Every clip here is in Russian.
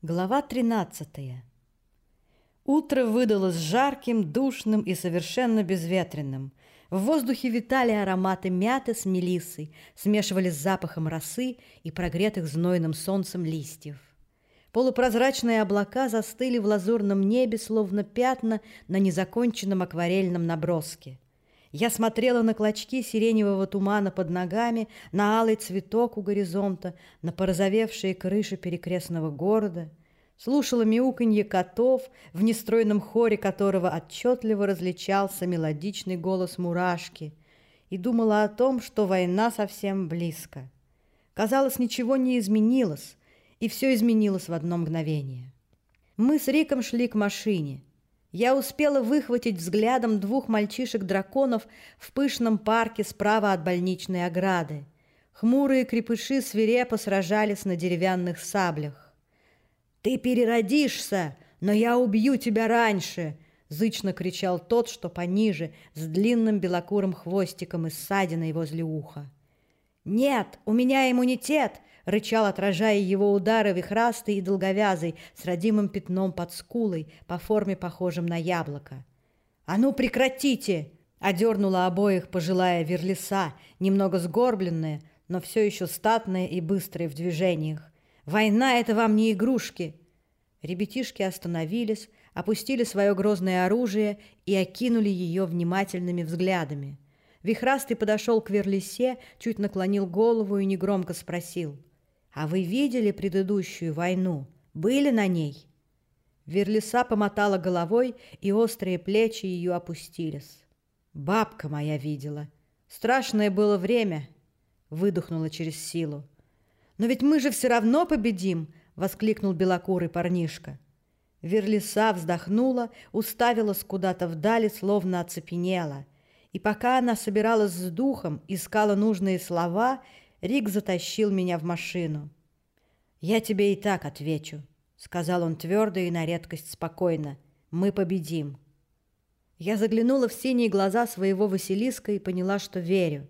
Глава 13 Утро выдалось жарким, душным и совершенно безветренным. В воздухе витали ароматы мяты с мелиссой, смешивались с запахом росы и прогретых знойным солнцем листьев. Полупрозрачные облака застыли в лазурном небе, словно пятна на незаконченном акварельном наброске. Я смотрела на клочки сиреневого тумана под ногами, на алый цветок у горизонта, на порозовевшие крыши перекрестного города, слушала мяуканье котов, в нестройном хоре которого отчетливо различался мелодичный голос мурашки, и думала о том, что война совсем близко. Казалось, ничего не изменилось, и все изменилось в одно мгновение. Мы с Риком шли к машине — я успела выхватить взглядом двух мальчишек-драконов в пышном парке справа от больничной ограды. Хмурые крепыши свирепо сражались на деревянных саблях. «Ты переродишься, но я убью тебя раньше!» Зычно кричал тот, что пониже, с длинным белокурым хвостиком и ссадиной возле уха. «Нет, у меня иммунитет!» Рычал, отражая его удары вихрастый и долговязый, с родимым пятном под скулой, по форме похожим на яблоко. «А ну прекратите!» — одернула обоих пожилая верлиса, немного сгорбленная, но все еще статная и быстрая в движениях. «Война — это вам не игрушки!» Ребятишки остановились, опустили свое грозное оружие и окинули ее внимательными взглядами. Вихрастый подошел к Верлисе, чуть наклонил голову и негромко спросил — «А вы видели предыдущую войну? Были на ней?» Верлиса помотала головой, и острые плечи ее опустились. «Бабка моя видела. Страшное было время», — выдохнула через силу. «Но ведь мы же все равно победим!» — воскликнул белокурый парнишка. Верлиса вздохнула, уставилась куда-то вдали, словно оцепенела. И пока она собиралась с духом, искала нужные слова, Рик затащил меня в машину. «Я тебе и так отвечу», — сказал он твердо и на редкость спокойно. «Мы победим». Я заглянула в синие глаза своего Василиска и поняла, что верю.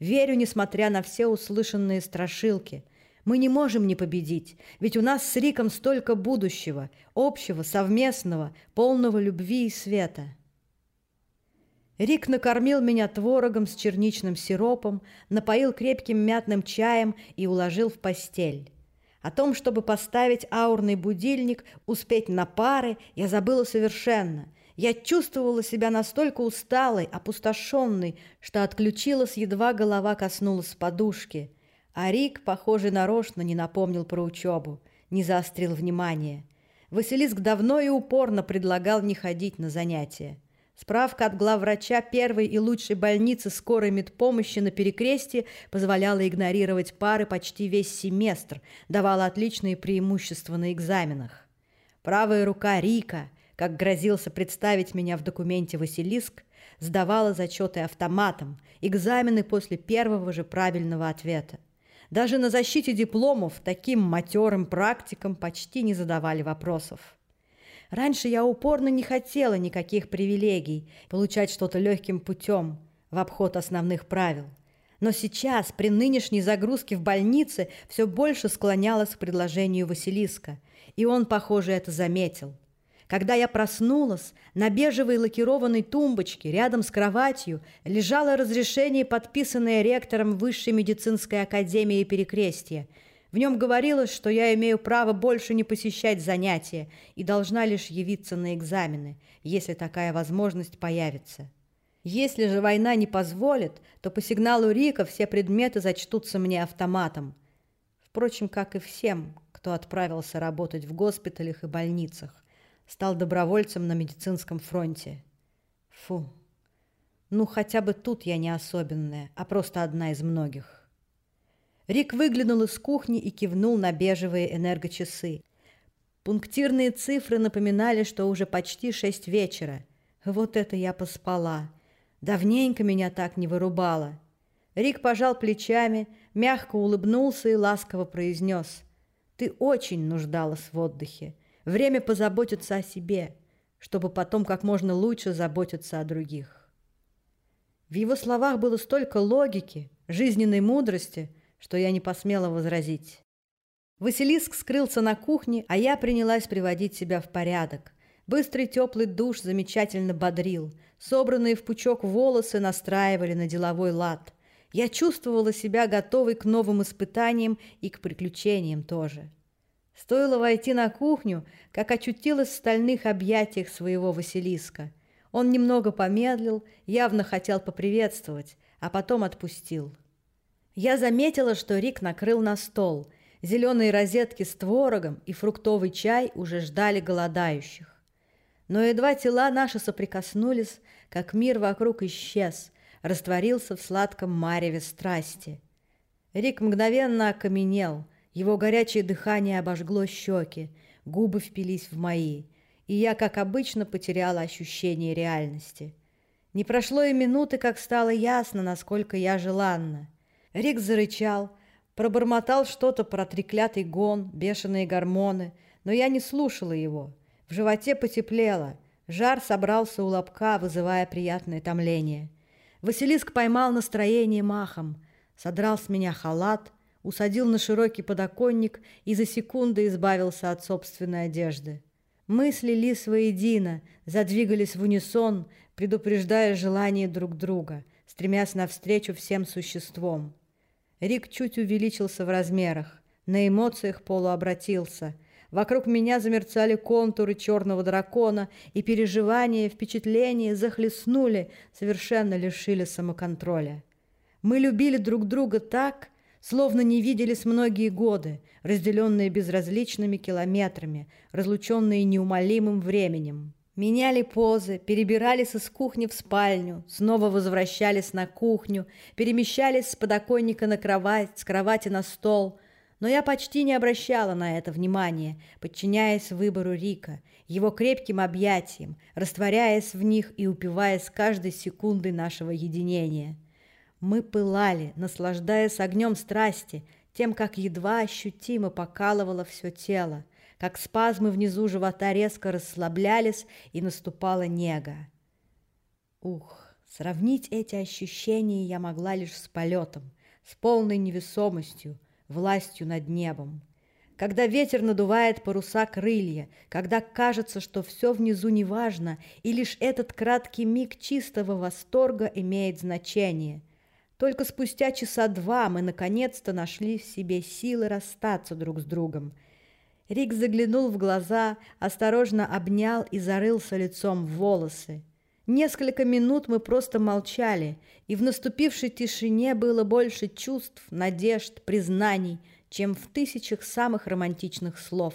Верю, несмотря на все услышанные страшилки. Мы не можем не победить, ведь у нас с Риком столько будущего, общего, совместного, полного любви и света. Рик накормил меня творогом с черничным сиропом, напоил крепким мятным чаем и уложил в постель. О том, чтобы поставить аурный будильник, успеть на пары, я забыла совершенно. Я чувствовала себя настолько усталой, опустошенной, что отключилась, едва голова коснулась подушки. А Рик, похоже, нарочно не напомнил про учебу, не заострил внимание. Василиск давно и упорно предлагал не ходить на занятия. Справка от главврача первой и лучшей больницы скорой медпомощи на перекрестии позволяла игнорировать пары почти весь семестр, давала отличные преимущества на экзаменах. Правая рука Рика, как грозился представить меня в документе Василиск, сдавала зачеты автоматом, экзамены после первого же правильного ответа. Даже на защите дипломов таким матерым практикам почти не задавали вопросов. Раньше я упорно не хотела никаких привилегий, получать что-то легким путем, в обход основных правил. Но сейчас, при нынешней загрузке в больнице, все больше склонялась к предложению Василиска, и он, похоже, это заметил. Когда я проснулась, на бежевой лакированной тумбочке рядом с кроватью лежало разрешение, подписанное ректором Высшей медицинской академии Перекрестия – в нем говорилось, что я имею право больше не посещать занятия и должна лишь явиться на экзамены, если такая возможность появится. Если же война не позволит, то по сигналу Рика все предметы зачтутся мне автоматом. Впрочем, как и всем, кто отправился работать в госпиталях и больницах, стал добровольцем на медицинском фронте. Фу. Ну, хотя бы тут я не особенная, а просто одна из многих. Рик выглянул из кухни и кивнул на бежевые энергочасы. Пунктирные цифры напоминали, что уже почти шесть вечера. Вот это я поспала. Давненько меня так не вырубало. Рик пожал плечами, мягко улыбнулся и ласково произнес. «Ты очень нуждалась в отдыхе. Время позаботиться о себе, чтобы потом как можно лучше заботиться о других». В его словах было столько логики, жизненной мудрости – что я не посмела возразить. Василиск скрылся на кухне, а я принялась приводить себя в порядок. Быстрый теплый душ замечательно бодрил. Собранные в пучок волосы настраивали на деловой лад. Я чувствовала себя готовой к новым испытаниям и к приключениям тоже. Стоило войти на кухню, как очутилась в стальных объятиях своего Василиска. Он немного помедлил, явно хотел поприветствовать, а потом отпустил. Я заметила, что Рик накрыл на стол. Зеленые розетки с творогом и фруктовый чай уже ждали голодающих. Но едва тела наши соприкоснулись, как мир вокруг исчез, растворился в сладком мареве страсти. Рик мгновенно окаменел, его горячее дыхание обожгло щеки, губы впились в мои, и я, как обычно, потеряла ощущение реальности. Не прошло и минуты, как стало ясно, насколько я желанна. Рик зарычал, пробормотал что-то про треклятый гон, бешеные гормоны, но я не слушала его. В животе потеплело, жар собрался у лобка, вызывая приятное томление. Василиск поймал настроение махом, содрал с меня халат, усадил на широкий подоконник и за секунды избавился от собственной одежды. Мысли лились воедино, задвигались в унисон, предупреждая желание друг друга, стремясь навстречу всем существом. Рик чуть увеличился в размерах, на эмоциях полуобратился – Вокруг меня замерцали контуры черного дракона, и переживания, впечатления захлестнули, совершенно лишили самоконтроля. Мы любили друг друга так, словно не виделись многие годы, разделенные безразличными километрами, разлученные неумолимым временем. Меняли позы, перебирались из кухни в спальню, снова возвращались на кухню, перемещались с подоконника на кровать, с кровати на стол – но я почти не обращала на это внимания, подчиняясь выбору Рика, его крепким объятиям, растворяясь в них и упиваясь каждой секундой нашего единения. Мы пылали, наслаждаясь огнем страсти, тем, как едва ощутимо покалывало все тело, как спазмы внизу живота резко расслаблялись и наступала нега. Ух, сравнить эти ощущения я могла лишь с полетом, с полной невесомостью, властью над небом. Когда ветер надувает паруса крылья, когда кажется, что все внизу неважно, и лишь этот краткий миг чистого восторга имеет значение. Только спустя часа два мы наконец-то нашли в себе силы расстаться друг с другом. Рик заглянул в глаза, осторожно обнял и зарылся лицом в волосы. Несколько минут мы просто молчали, и в наступившей тишине было больше чувств, надежд, признаний, чем в тысячах самых романтичных слов.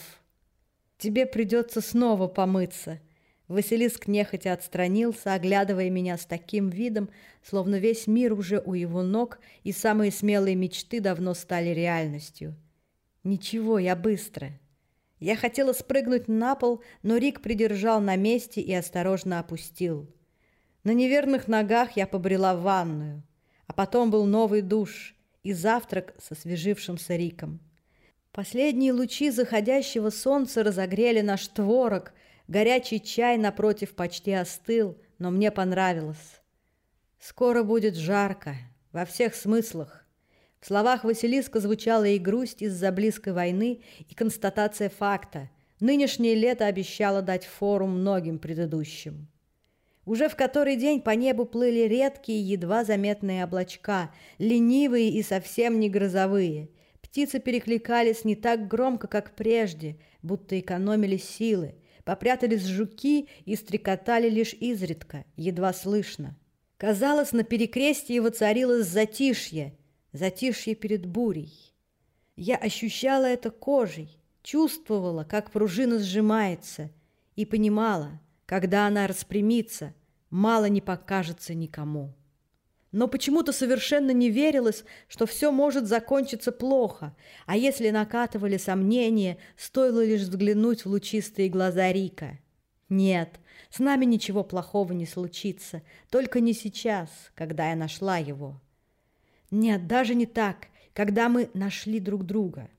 «Тебе придется снова помыться», Василиск нехотя отстранился, оглядывая меня с таким видом, словно весь мир уже у его ног, и самые смелые мечты давно стали реальностью. «Ничего, я быстро». Я хотела спрыгнуть на пол, но Рик придержал на месте и осторожно опустил. На неверных ногах я побрела в ванную, а потом был новый душ и завтрак со свежившимся Риком. Последние лучи заходящего солнца разогрели наш творог, горячий чай напротив почти остыл, но мне понравилось. Скоро будет жарко, во всех смыслах. В словах Василиска звучала и грусть из-за близкой войны, и констатация факта. Нынешнее лето обещало дать фору многим предыдущим. Уже в который день по небу плыли редкие, едва заметные облачка, ленивые и совсем не грозовые. Птицы перекликались не так громко, как прежде, будто экономили силы. Попрятались жуки и стрекотали лишь изредка, едва слышно. Казалось, на перекрестье воцарилось затишье, затишье перед бурей. Я ощущала это кожей, чувствовала, как пружина сжимается, и понимала — когда она распрямится, мало не покажется никому. Но почему-то совершенно не верилось, что все может закончиться плохо, а если накатывали сомнения, стоило лишь взглянуть в лучистые глаза Рика. Нет, с нами ничего плохого не случится, только не сейчас, когда я нашла его. Нет, даже не так, когда мы нашли друг друга.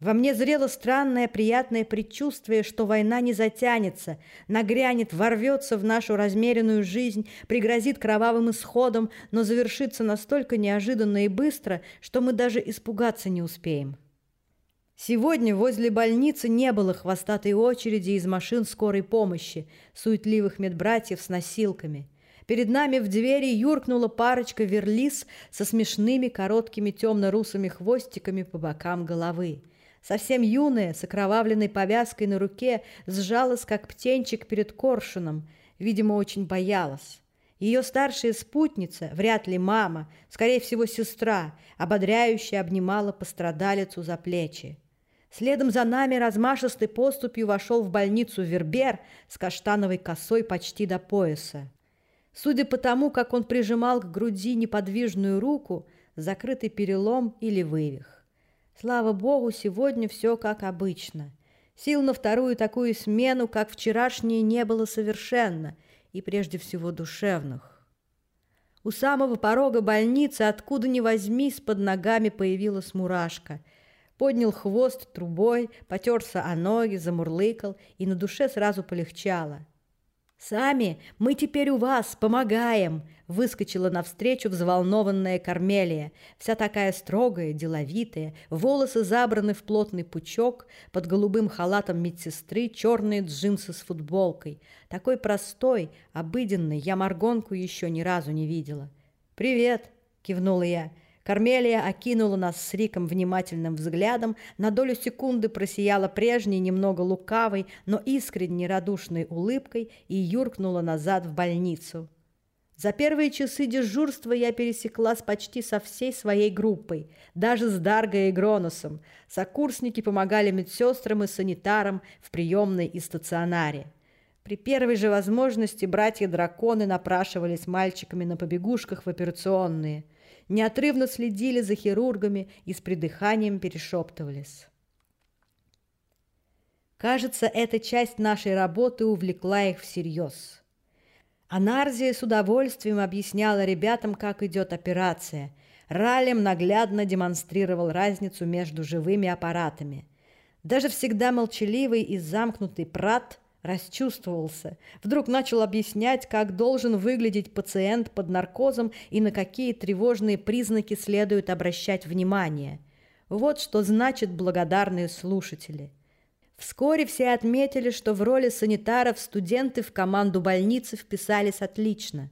Во мне зрело странное приятное предчувствие, что война не затянется, нагрянет, ворвется в нашу размеренную жизнь, пригрозит кровавым исходом, но завершится настолько неожиданно и быстро, что мы даже испугаться не успеем. Сегодня возле больницы не было хвостатой очереди из машин скорой помощи, суетливых медбратьев с носилками. Перед нами в двери юркнула парочка верлис со смешными короткими темно-русыми хвостиками по бокам головы. Совсем юная, с окровавленной повязкой на руке, сжалась, как птенчик перед коршуном. Видимо, очень боялась. Ее старшая спутница, вряд ли мама, скорее всего, сестра, ободряюще обнимала пострадалицу за плечи. Следом за нами размашистой поступью вошел в больницу Вербер с каштановой косой почти до пояса. Судя по тому, как он прижимал к груди неподвижную руку, закрытый перелом или вывих. Слава богу, сегодня все как обычно. Сил на вторую такую смену, как вчерашние, не было совершенно, и прежде всего душевных. У самого порога больницы, откуда ни возьмись, под ногами появилась мурашка – поднял хвост трубой, потерся о ноги, замурлыкал, и на душе сразу полегчало. «Сами, мы теперь у вас, помогаем!» Выскочила навстречу взволнованная Кармелия, вся такая строгая, деловитая, волосы забраны в плотный пучок, под голубым халатом медсестры черные джинсы с футболкой. Такой простой, обыденный, я Маргонку еще ни разу не видела. «Привет!» — кивнула я. Кармелия окинула нас с Риком внимательным взглядом, на долю секунды просияла прежней, немного лукавой, но искренне радушной улыбкой и юркнула назад в больницу. За первые часы дежурства я пересеклась почти со всей своей группой, даже с Даргой и Гроносом. Сокурсники помогали медсестрам и санитарам в приемной и стационаре. При первой же возможности братья-драконы напрашивались мальчиками на побегушках в операционные – неотрывно следили за хирургами и с придыханием перешептывались. Кажется, эта часть нашей работы увлекла их всерьез. Анарзия с удовольствием объясняла ребятам, как идет операция. Ралем наглядно демонстрировал разницу между живыми аппаратами. Даже всегда молчаливый и замкнутый Прат – расчувствовался. Вдруг начал объяснять, как должен выглядеть пациент под наркозом и на какие тревожные признаки следует обращать внимание. Вот что значит благодарные слушатели. Вскоре все отметили, что в роли санитаров студенты в команду больницы вписались отлично.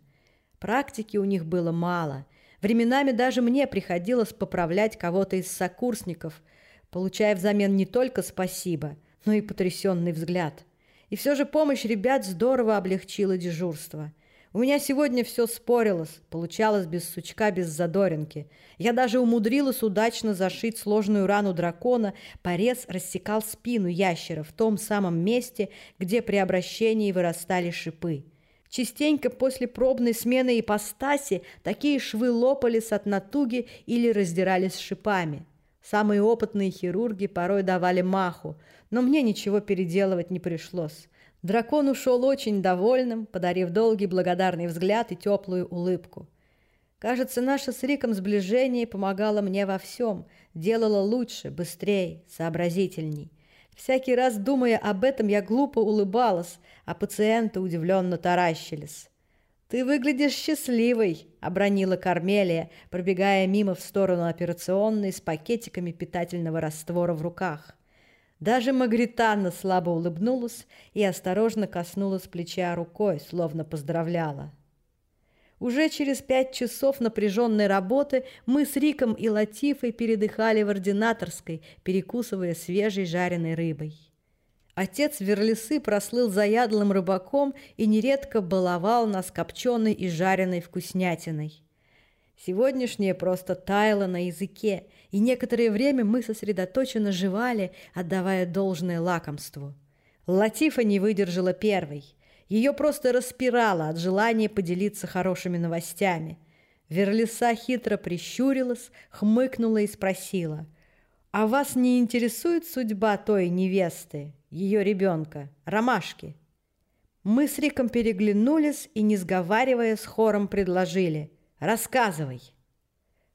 Практики у них было мало. Временами даже мне приходилось поправлять кого-то из сокурсников, получая взамен не только спасибо, но и потрясенный взгляд – и все же помощь ребят здорово облегчила дежурство. У меня сегодня все спорилось, получалось без сучка, без задоринки. Я даже умудрилась удачно зашить сложную рану дракона, порез рассекал спину ящера в том самом месте, где при обращении вырастали шипы. Частенько после пробной смены ипостаси такие швы лопались от натуги или раздирались шипами. Самые опытные хирурги порой давали маху, но мне ничего переделывать не пришлось. Дракон ушел очень довольным, подарив долгий благодарный взгляд и теплую улыбку. Кажется, наше с Риком сближение помогало мне во всем, делало лучше, быстрее, сообразительней. Всякий раз, думая об этом, я глупо улыбалась, а пациенты удивленно таращились. «Ты выглядишь счастливой», — обронила Кармелия, пробегая мимо в сторону операционной с пакетиками питательного раствора в руках. Даже Магританна слабо улыбнулась и осторожно коснулась плеча рукой, словно поздравляла. Уже через пять часов напряженной работы мы с Риком и Латифой передыхали в ординаторской, перекусывая свежей жареной рыбой. Отец Верлисы прослыл заядлым рыбаком и нередко баловал нас копченой и жареной вкуснятиной. Сегодняшнее просто таяло на языке, и некоторое время мы сосредоточенно жевали, отдавая должное лакомству. Латифа не выдержала первой. Ее просто распирало от желания поделиться хорошими новостями. Верлиса хитро прищурилась, хмыкнула и спросила, «А вас не интересует судьба той невесты?» Ее ребенка, Ромашки. Мы с Риком переглянулись и, не сговаривая, с хором предложили «Рассказывай».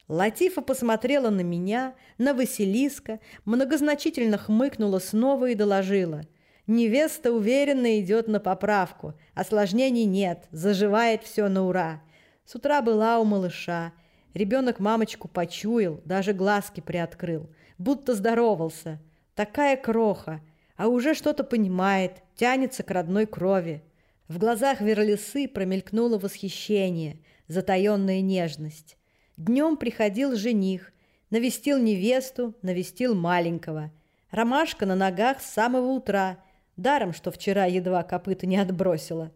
Латифа посмотрела на меня, на Василиска, многозначительно хмыкнула снова и доложила. Невеста уверенно идет на поправку, осложнений нет, заживает все на ура. С утра была у малыша. Ребенок мамочку почуял, даже глазки приоткрыл, будто здоровался – Такая кроха, а уже что-то понимает, тянется к родной крови. В глазах Верлисы промелькнуло восхищение, затаенная нежность. Днем приходил жених, навестил невесту, навестил маленького. Ромашка на ногах с самого утра, даром, что вчера едва копыта не отбросила.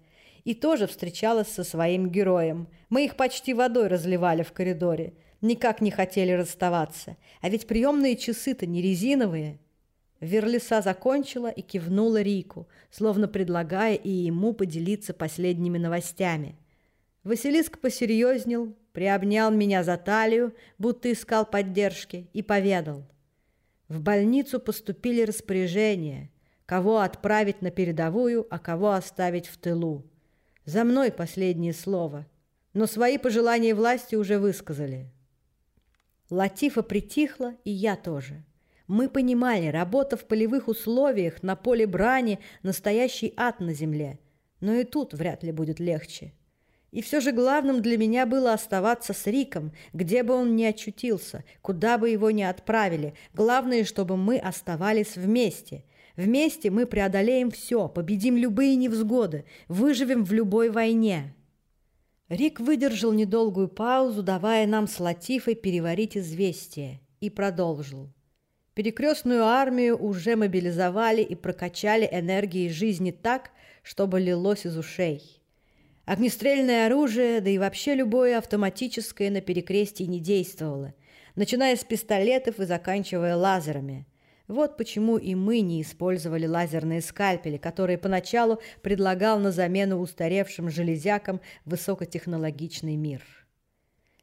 И тоже встречалась со своим героем. Мы их почти водой разливали в коридоре. Никак не хотели расставаться. А ведь приемные часы-то не резиновые. Верлиса закончила и кивнула Рику, словно предлагая и ему поделиться последними новостями. Василиск посерьезнел, приобнял меня за талию, будто искал поддержки, и поведал. В больницу поступили распоряжения, кого отправить на передовую, а кого оставить в тылу. За мной последнее слово, но свои пожелания власти уже высказали. Латифа притихла, и я тоже. Мы понимали, работа в полевых условиях, на поле брани – настоящий ад на земле. Но и тут вряд ли будет легче. И все же главным для меня было оставаться с Риком, где бы он ни очутился, куда бы его ни отправили. Главное, чтобы мы оставались вместе. Вместе мы преодолеем все, победим любые невзгоды, выживем в любой войне. Рик выдержал недолгую паузу, давая нам с Латифой переварить известие, и продолжил. Перекрестную армию уже мобилизовали и прокачали энергией жизни так, чтобы лилось из ушей. Огнестрельное оружие, да и вообще любое автоматическое на перекрестии не действовало, начиная с пистолетов и заканчивая лазерами. Вот почему и мы не использовали лазерные скальпели, которые поначалу предлагал на замену устаревшим железякам высокотехнологичный мир.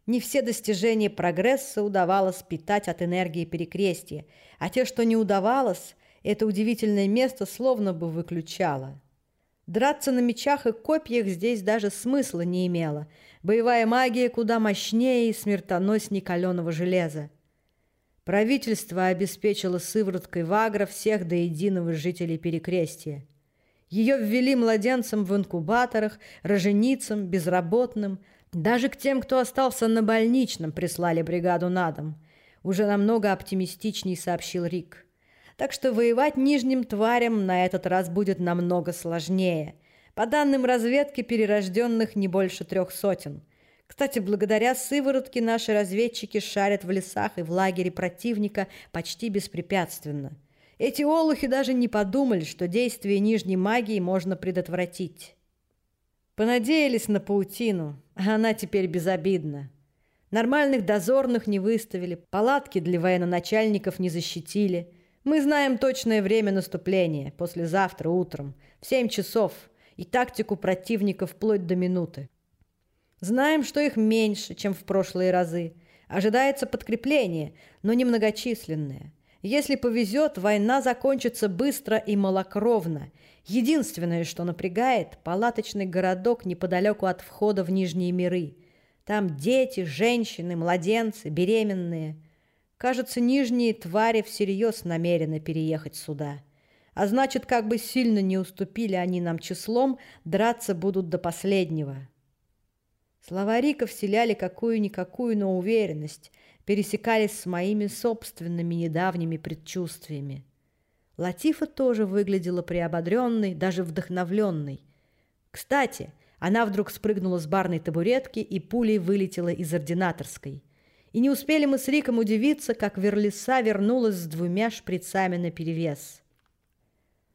Не все достижения прогресса удавалось питать от энергии перекрестия, а те, что не удавалось, это удивительное место словно бы выключало. Драться на мечах и копьях здесь даже смысла не имело. Боевая магия куда мощнее и смертоносней каленого железа. Правительство обеспечило сывороткой Вагра всех до единого жителей Перекрестия. Ее ввели младенцам в инкубаторах, роженицам, безработным. Даже к тем, кто остался на больничном, прислали бригаду на дом. Уже намного оптимистичней сообщил Рик так что воевать нижним тварям на этот раз будет намного сложнее. По данным разведки, перерожденных не больше трех сотен. Кстати, благодаря сыворотке наши разведчики шарят в лесах и в лагере противника почти беспрепятственно. Эти олухи даже не подумали, что действие нижней магии можно предотвратить. Понадеялись на паутину, а она теперь безобидна. Нормальных дозорных не выставили, палатки для военачальников не защитили – мы знаем точное время наступления, послезавтра утром, в семь часов, и тактику противника вплоть до минуты. Знаем, что их меньше, чем в прошлые разы. Ожидается подкрепление, но немногочисленное. Если повезет, война закончится быстро и малокровно. Единственное, что напрягает – палаточный городок неподалеку от входа в Нижние миры. Там дети, женщины, младенцы, беременные – Кажется, нижние твари всерьез намерены переехать сюда. А значит, как бы сильно не уступили они нам числом, драться будут до последнего. Слова Рика вселяли какую-никакую, но уверенность, пересекались с моими собственными недавними предчувствиями. Латифа тоже выглядела приободренной, даже вдохновленной. Кстати, она вдруг спрыгнула с барной табуретки и пулей вылетела из ординаторской – и не успели мы с Риком удивиться, как Верлиса вернулась с двумя шприцами наперевес.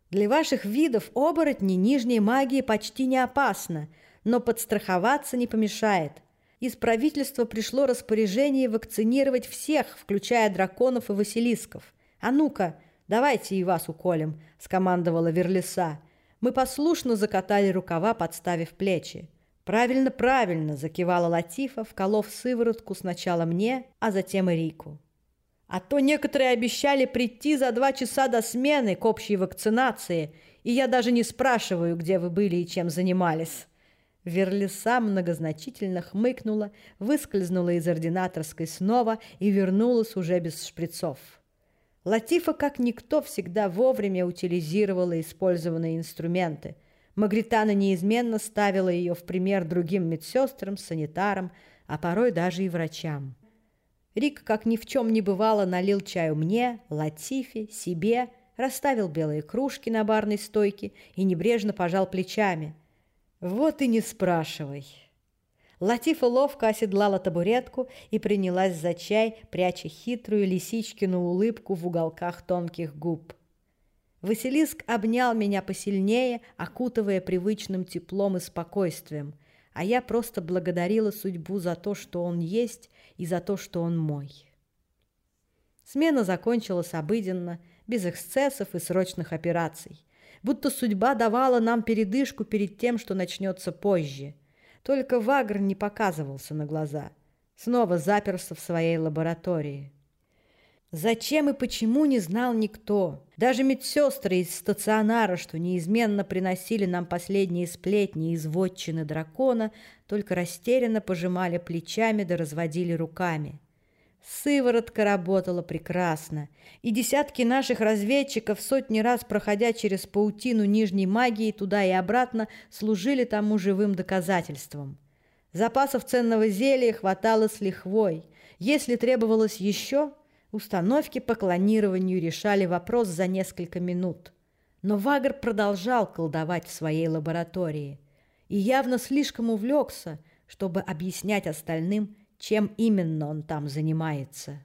Для ваших видов оборотни нижней магии почти не опасно, но подстраховаться не помешает. Из правительства пришло распоряжение вакцинировать всех, включая драконов и василисков. А ну-ка, давайте и вас уколем, скомандовала Верлиса. Мы послушно закатали рукава, подставив плечи. «Правильно, правильно!» – закивала Латифа, вколов сыворотку сначала мне, а затем и Рику. «А то некоторые обещали прийти за два часа до смены к общей вакцинации, и я даже не спрашиваю, где вы были и чем занимались». Верлиса многозначительно хмыкнула, выскользнула из ординаторской снова и вернулась уже без шприцов. Латифа, как никто, всегда вовремя утилизировала использованные инструменты – Магритана неизменно ставила ее в пример другим медсестрам, санитарам, а порой даже и врачам. Рик, как ни в чем не бывало, налил чаю мне, Латифе, себе, расставил белые кружки на барной стойке и небрежно пожал плечами. «Вот и не спрашивай». Латифа ловко оседлала табуретку и принялась за чай, пряча хитрую лисичкину улыбку в уголках тонких губ. Василиск обнял меня посильнее, окутывая привычным теплом и спокойствием, а я просто благодарила судьбу за то, что он есть, и за то, что он мой. Смена закончилась обыденно, без эксцессов и срочных операций. Будто судьба давала нам передышку перед тем, что начнется позже – только Вагр не показывался на глаза. Снова заперся в своей лаборатории. Зачем и почему не знал никто. Даже медсестры из стационара, что неизменно приносили нам последние сплетни из вотчины дракона, только растерянно пожимали плечами да разводили руками. Сыворотка работала прекрасно, и десятки наших разведчиков, сотни раз проходя через паутину нижней магии туда и обратно, служили тому живым доказательством. Запасов ценного зелья хватало с лихвой. Если требовалось еще, установки по клонированию решали вопрос за несколько минут. Но Вагр продолжал колдовать в своей лаборатории и явно слишком увлекся, чтобы объяснять остальным, чем именно он там занимается.